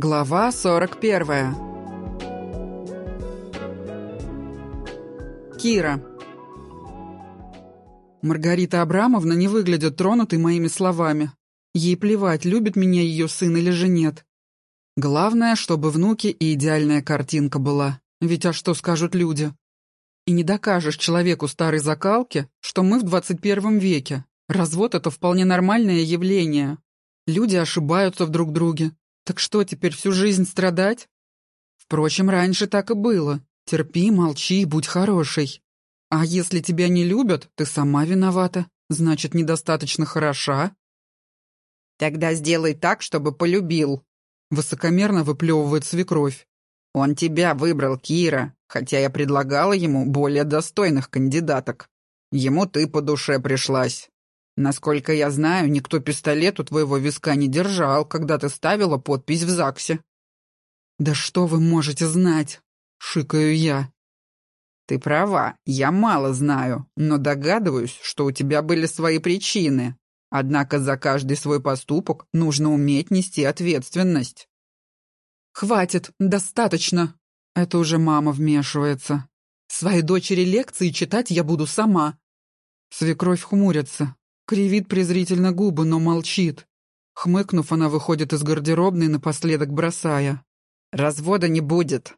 Глава 41. Кира. Маргарита Абрамовна не выглядит тронутой моими словами. Ей плевать, любит меня ее сын или же нет. Главное, чтобы внуки и идеальная картинка была. Ведь а что скажут люди? И не докажешь человеку старой закалки, что мы в 21 веке. Развод — это вполне нормальное явление. Люди ошибаются в друг друге, так что, теперь всю жизнь страдать? Впрочем, раньше так и было. Терпи, молчи, будь хорошей. А если тебя не любят, ты сама виновата. Значит, недостаточно хороша. Тогда сделай так, чтобы полюбил. Высокомерно выплевывает свекровь. Он тебя выбрал, Кира, хотя я предлагала ему более достойных кандидаток. Ему ты по душе пришлась. Насколько я знаю, никто пистолет у твоего виска не держал, когда ты ставила подпись в ЗАГСе. Да что вы можете знать? Шикаю я. Ты права, я мало знаю, но догадываюсь, что у тебя были свои причины. Однако за каждый свой поступок нужно уметь нести ответственность. Хватит, достаточно. Это уже мама вмешивается. Своей дочери лекции читать я буду сама. Свекровь хмурится, Кривит презрительно губы, но молчит. Хмыкнув, она выходит из гардеробной, напоследок бросая. «Развода не будет».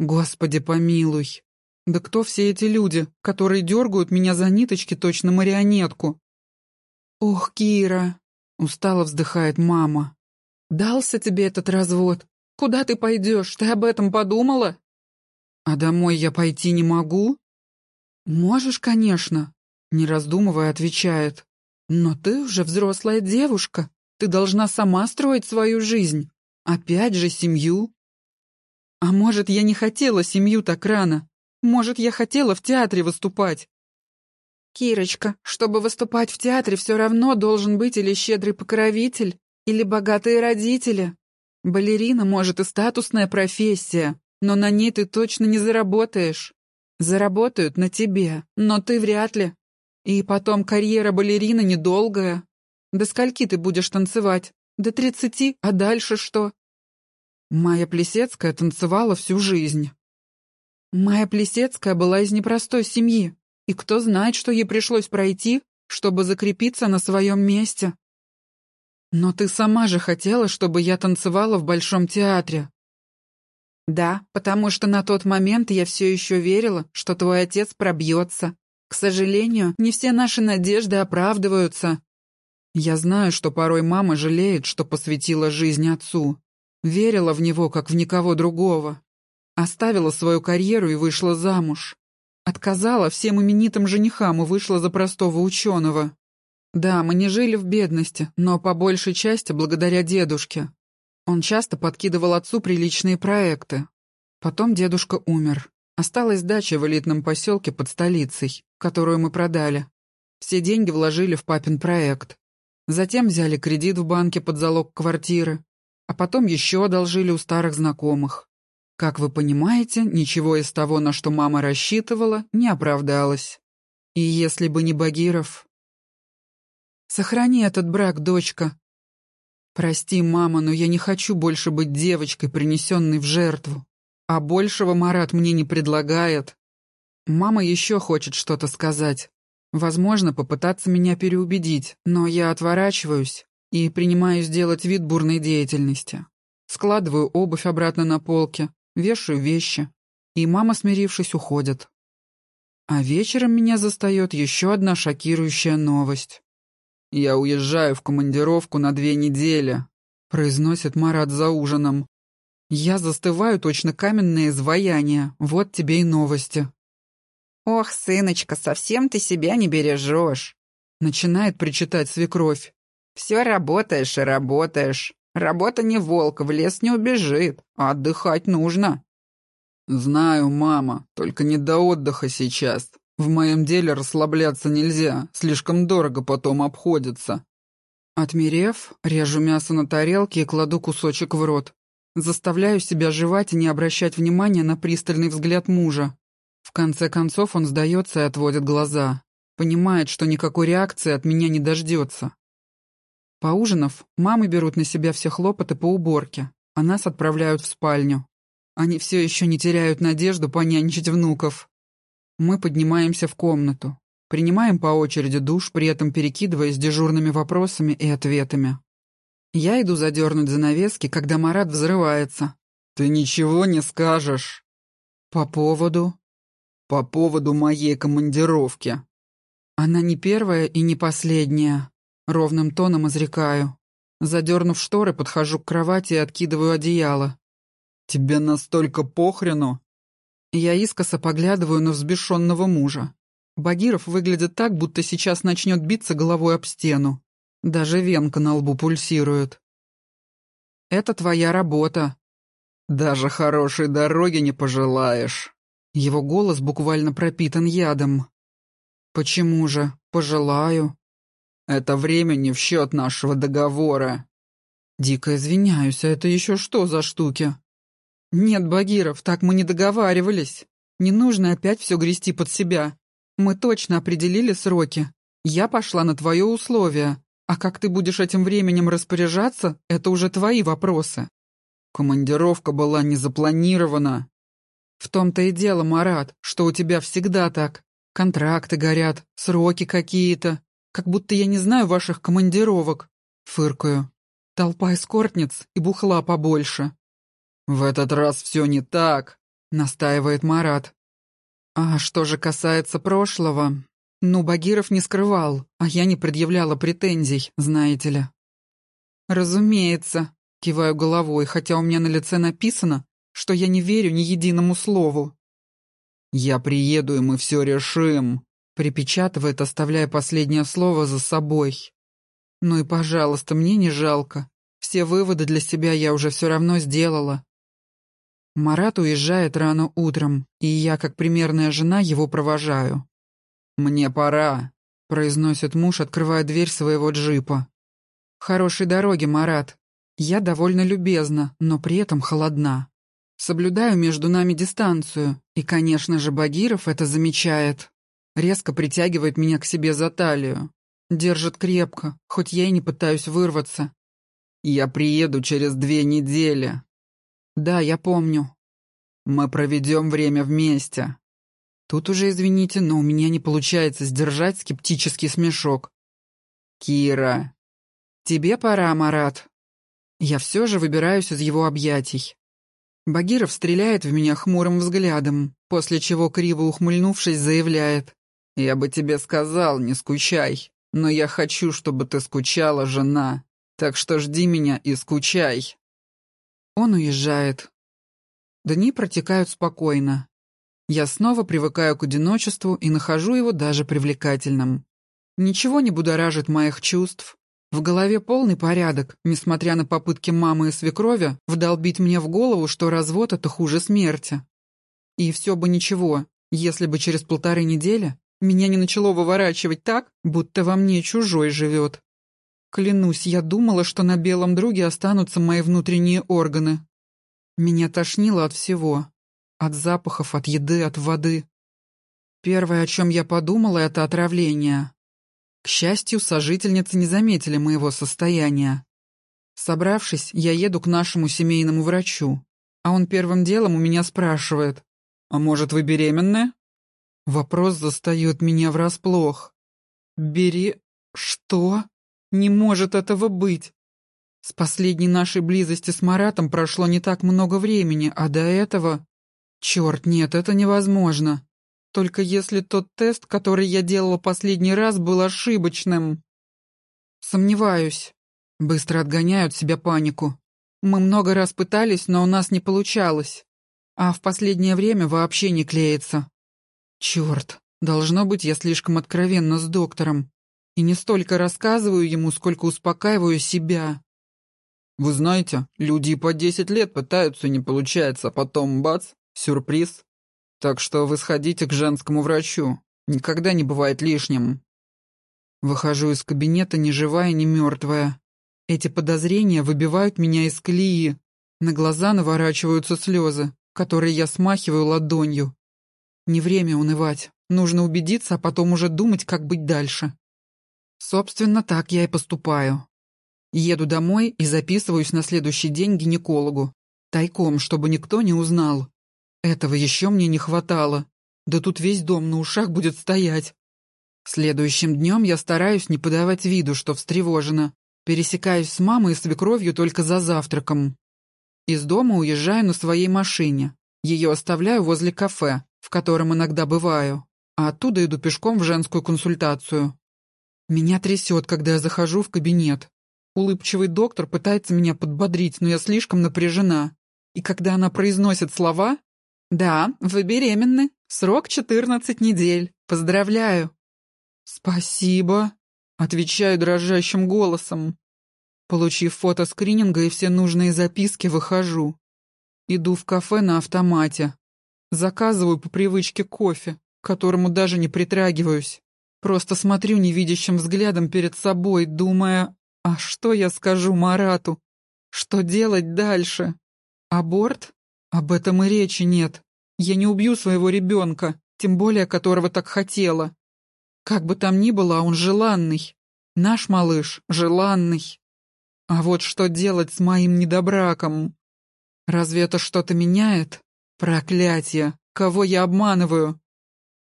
«Господи, помилуй. Да кто все эти люди, которые дергают меня за ниточки точно марионетку?» «Ох, Кира!» — устало вздыхает мама. «Дался тебе этот развод. Куда ты пойдешь? Ты об этом подумала?» «А домой я пойти не могу?» «Можешь, конечно. Не раздумывая, отвечает. «Но ты уже взрослая девушка. Ты должна сама строить свою жизнь. Опять же семью». «А может, я не хотела семью так рано? Может, я хотела в театре выступать?» «Кирочка, чтобы выступать в театре, все равно должен быть или щедрый покровитель, или богатые родители. Балерина, может, и статусная профессия, но на ней ты точно не заработаешь. Заработают на тебе, но ты вряд ли. И потом карьера балерины недолгая. До скольки ты будешь танцевать? До тридцати, а дальше что? Майя Плесецкая танцевала всю жизнь. Майя Плесецкая была из непростой семьи, и кто знает, что ей пришлось пройти, чтобы закрепиться на своем месте. Но ты сама же хотела, чтобы я танцевала в Большом театре. Да, потому что на тот момент я все еще верила, что твой отец пробьется, к сожалению, не все наши надежды оправдываются. Я знаю, что порой мама жалеет, что посвятила жизнь отцу. Верила в него, как в никого другого. Оставила свою карьеру и вышла замуж. Отказала всем именитым женихам и вышла за простого ученого. Да, мы не жили в бедности, но по большей части благодаря дедушке. Он часто подкидывал отцу приличные проекты. Потом дедушка умер. Осталась дача в элитном поселке под столицей, которую мы продали. Все деньги вложили в папин проект. Затем взяли кредит в банке под залог квартиры, а потом еще одолжили у старых знакомых. Как вы понимаете, ничего из того, на что мама рассчитывала, не оправдалось. И если бы не Багиров... Сохрани этот брак, дочка. Прости, мама, но я не хочу больше быть девочкой, принесенной в жертву. А большего Марат мне не предлагает. Мама еще хочет что-то сказать. Возможно, попытаться меня переубедить, но я отворачиваюсь и принимаю сделать вид бурной деятельности. Складываю обувь обратно на полке, вешаю вещи, и мама, смирившись, уходит. А вечером меня застает еще одна шокирующая новость. «Я уезжаю в командировку на две недели», — произносит Марат за ужином. Я застываю точно каменное изваяние. Вот тебе и новости. «Ох, сыночка, совсем ты себя не бережешь!» Начинает причитать свекровь. «Все работаешь и работаешь. Работа не волк, в лес не убежит, а отдыхать нужно». «Знаю, мама, только не до отдыха сейчас. В моем деле расслабляться нельзя, слишком дорого потом обходится». Отмерев, режу мясо на тарелке и кладу кусочек в рот. Заставляю себя жевать и не обращать внимания на пристальный взгляд мужа. В конце концов он сдается и отводит глаза. Понимает, что никакой реакции от меня не дождется. Поужинав, мамы берут на себя все хлопоты по уборке, а нас отправляют в спальню. Они все еще не теряют надежду понянчить внуков. Мы поднимаемся в комнату, принимаем по очереди душ, при этом перекидываясь дежурными вопросами и ответами. Я иду задернуть занавески, когда Марат взрывается. «Ты ничего не скажешь?» «По поводу?» «По поводу моей командировки». «Она не первая и не последняя», — ровным тоном изрекаю. Задернув шторы, подхожу к кровати и откидываю одеяло. «Тебе настолько похрену?» Я искоса поглядываю на взбешенного мужа. Багиров выглядит так, будто сейчас начнет биться головой об стену. Даже венка на лбу пульсирует. «Это твоя работа». «Даже хорошей дороги не пожелаешь». Его голос буквально пропитан ядом. «Почему же? Пожелаю». «Это время не в счет нашего договора». «Дико извиняюсь, а это еще что за штуки?» «Нет, Багиров, так мы не договаривались. Не нужно опять все грести под себя. Мы точно определили сроки. Я пошла на твое условие. А как ты будешь этим временем распоряжаться, это уже твои вопросы». «Командировка была не запланирована». «В том-то и дело, Марат, что у тебя всегда так. Контракты горят, сроки какие-то. Как будто я не знаю ваших командировок». Фыркаю. Толпа эскортниц и бухла побольше. «В этот раз все не так», — настаивает Марат. «А что же касается прошлого? Ну, Багиров не скрывал, а я не предъявляла претензий, знаете ли». «Разумеется», — киваю головой, хотя у меня на лице написано, что я не верю ни единому слову. «Я приеду, и мы все решим», — припечатывает, оставляя последнее слово за собой. «Ну и, пожалуйста, мне не жалко. Все выводы для себя я уже все равно сделала. Марат уезжает рано утром, и я, как примерная жена, его провожаю. «Мне пора», — произносит муж, открывая дверь своего джипа. «Хорошей дороги, Марат. Я довольно любезна, но при этом холодна. Соблюдаю между нами дистанцию, и, конечно же, Багиров это замечает. Резко притягивает меня к себе за талию. Держит крепко, хоть я и не пытаюсь вырваться. «Я приеду через две недели», «Да, я помню. Мы проведем время вместе». Тут уже, извините, но у меня не получается сдержать скептический смешок. «Кира». «Тебе пора, Марат». Я все же выбираюсь из его объятий. Багиров стреляет в меня хмурым взглядом, после чего, криво ухмыльнувшись, заявляет. «Я бы тебе сказал, не скучай, но я хочу, чтобы ты скучала, жена, так что жди меня и скучай». Он уезжает. Дни протекают спокойно. Я снова привыкаю к одиночеству и нахожу его даже привлекательным. Ничего не будоражит моих чувств. В голове полный порядок, несмотря на попытки мамы и свекрови вдолбить мне в голову, что развод — это хуже смерти. И все бы ничего, если бы через полторы недели меня не начало выворачивать так, будто во мне чужой живет. Клянусь, я думала, что на белом друге останутся мои внутренние органы. Меня тошнило от всего. От запахов, от еды, от воды. Первое, о чем я подумала, это отравление. К счастью, сожительницы не заметили моего состояния. Собравшись, я еду к нашему семейному врачу, а он первым делом у меня спрашивает, «А может, вы беременны?» Вопрос застает меня врасплох. «Бери... что?» Не может этого быть. С последней нашей близости с Маратом прошло не так много времени, а до этого... Черт, нет, это невозможно. Только если тот тест, который я делала последний раз, был ошибочным. Сомневаюсь. Быстро отгоняют себя панику. Мы много раз пытались, но у нас не получалось. А в последнее время вообще не клеится. Черт, должно быть, я слишком откровенна с доктором и не столько рассказываю ему, сколько успокаиваю себя. Вы знаете, люди по десять лет пытаются, не получается, а потом бац, сюрприз. Так что вы сходите к женскому врачу. Никогда не бывает лишним. Выхожу из кабинета ни живая, ни мертвая. Эти подозрения выбивают меня из колеи. На глаза наворачиваются слезы, которые я смахиваю ладонью. Не время унывать. Нужно убедиться, а потом уже думать, как быть дальше. Собственно, так я и поступаю. Еду домой и записываюсь на следующий день к гинекологу. Тайком, чтобы никто не узнал. Этого еще мне не хватало. Да тут весь дом на ушах будет стоять. Следующим днем я стараюсь не подавать виду, что встревожена. Пересекаюсь с мамой и свекровью только за завтраком. Из дома уезжаю на своей машине. Ее оставляю возле кафе, в котором иногда бываю, а оттуда иду пешком в женскую консультацию. Меня трясет, когда я захожу в кабинет. Улыбчивый доктор пытается меня подбодрить, но я слишком напряжена. И когда она произносит слова «Да, вы беременны. Срок 14 недель. Поздравляю». «Спасибо», — отвечаю дрожащим голосом. Получив фото скрининга и все нужные записки, выхожу. Иду в кафе на автомате. Заказываю по привычке кофе, к которому даже не притрагиваюсь. Просто смотрю невидящим взглядом перед собой, думая, а что я скажу Марату? Что делать дальше? Аборт? Об этом и речи нет. Я не убью своего ребенка, тем более которого так хотела. Как бы там ни было, он желанный. Наш малыш желанный. А вот что делать с моим недобраком? Разве это что-то меняет? Проклятие! Кого я обманываю?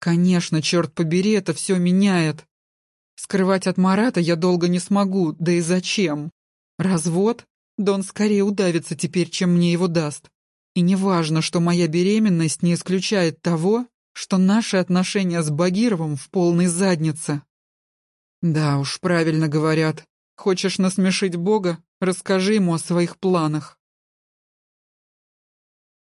Конечно, черт побери, это все меняет. Скрывать от Марата я долго не смогу, да и зачем? Развод? Да он скорее удавится теперь, чем мне его даст. И не важно, что моя беременность не исключает того, что наши отношения с Багировым в полной заднице. Да уж, правильно говорят. Хочешь насмешить Бога? Расскажи ему о своих планах.